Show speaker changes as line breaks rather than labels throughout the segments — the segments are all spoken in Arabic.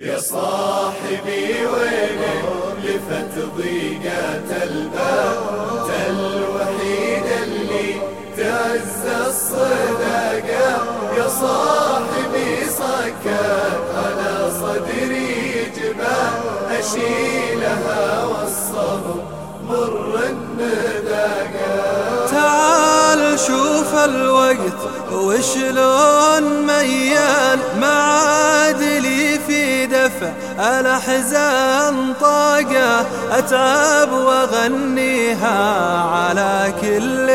يا صاحبي وينك لفت ضيقات الباب. الوحيد اللي تعز الصداقة. يا صاحبي سكت على صدري جبال أشيلها والصبر مر النداقة.
تعال شوف الوقت وشلون ميال. معادلي الأحزان طاقة أتعب وأغنيها على كل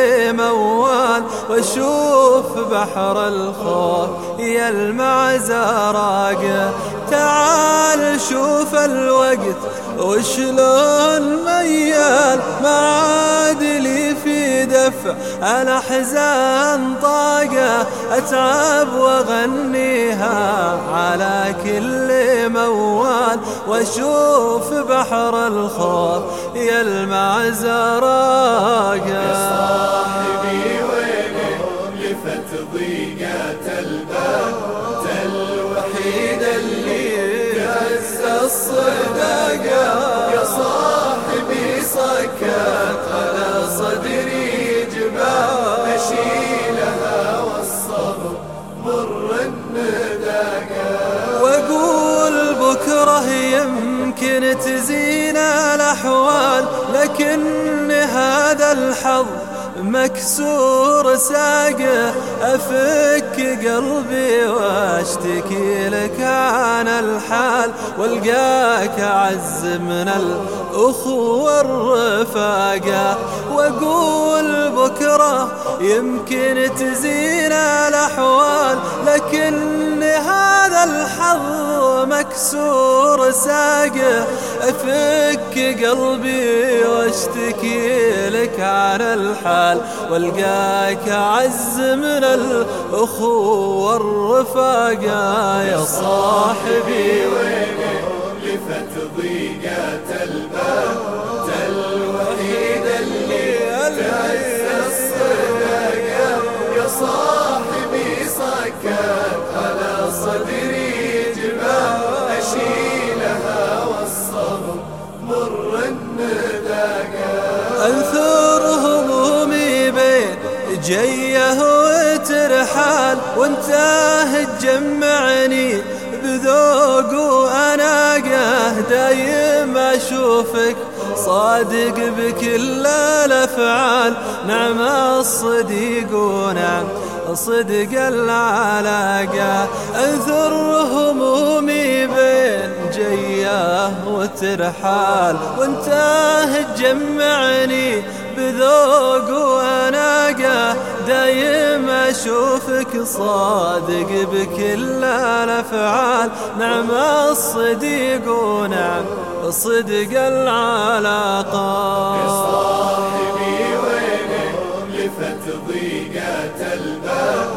موال. وأشوف بحر الخوف يلمع زراقة تعال شوف الوقت وشلون ميال معادلي في دفع. الأحزان طاقة أتعب وأغنيها على كل موال. وأشوف بحر الخوف يلمع زراقة. يمكن تزين الأحوال لكن هذا الحظ مكسور ساقه. أفك قلبي وأشتكي لك عن الحال وألقاك أعز من الأخوة الرفاقة. وأقول بكرة يمكن تزين الأحوال لكن مكسور ساقه أفك قلبي وأشتكي لك عن الحال. والقاك أعز من الأخوة والرفاقة يا صاحبي.
وينك
أنثر همومي بين جيه وترحال وانت تجمعني بذوق وأناقه دايم أشوفك صادق بكل الأفعال نعم الصديق ونعم صدق العلاقة. أنثر همومي بين جيه وترحال وانت تجمعني بذوق واناقه دايم أشوفك صادق بكل الأفعال. نعم الصديق ونعم صدق العلاقة.
يا صاحبي وينك لفت ضيقات الباب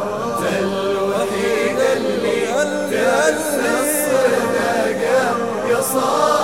الصداقة يا صاحبي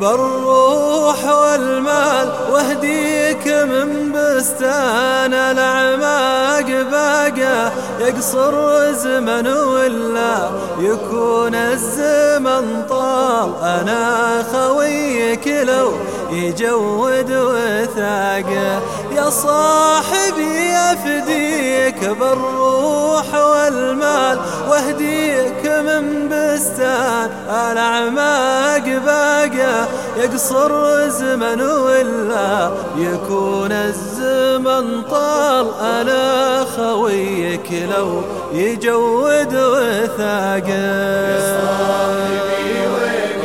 بالروح والمال واهديك من بستان الأعماق باقة يقصر زمن ولا يكون الزمن طال. أنا خويك لو يجود وثاقه. يا صاحبي أفديك بالروح والمال واهديك من بستان. الأعماق باقة يقصر زمن ولا يكون الزمن طال. أنا خويك لو يجود وثاقه.
يا صاحبي وينك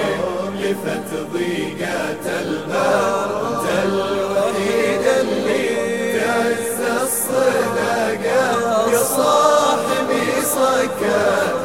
لفت سكت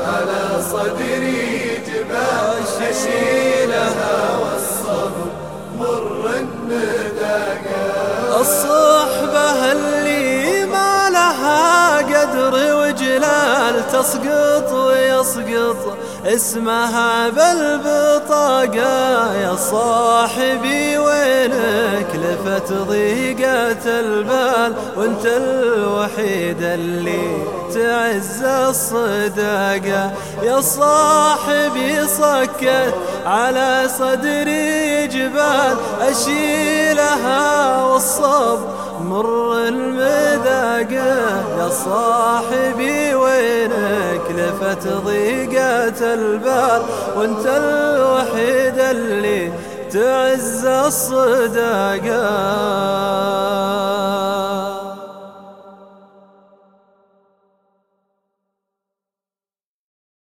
على صدري جبال أشيلها والصبر مر النداقة
الصحبة اللي ما لها قدر وجلال تسقط ويا تسقط اسمها بالبطاقة يا صاحبي وينك لفت ضيقة البال وانت الوحيد اللي تعز الصداقة. يا صاحبي صكت على صدري جبال. أشيلها والصب مر المذاقة. يا صاحبي وينك لفت ضيقة البال. وأنت الوحيد اللي تعز الصداقة.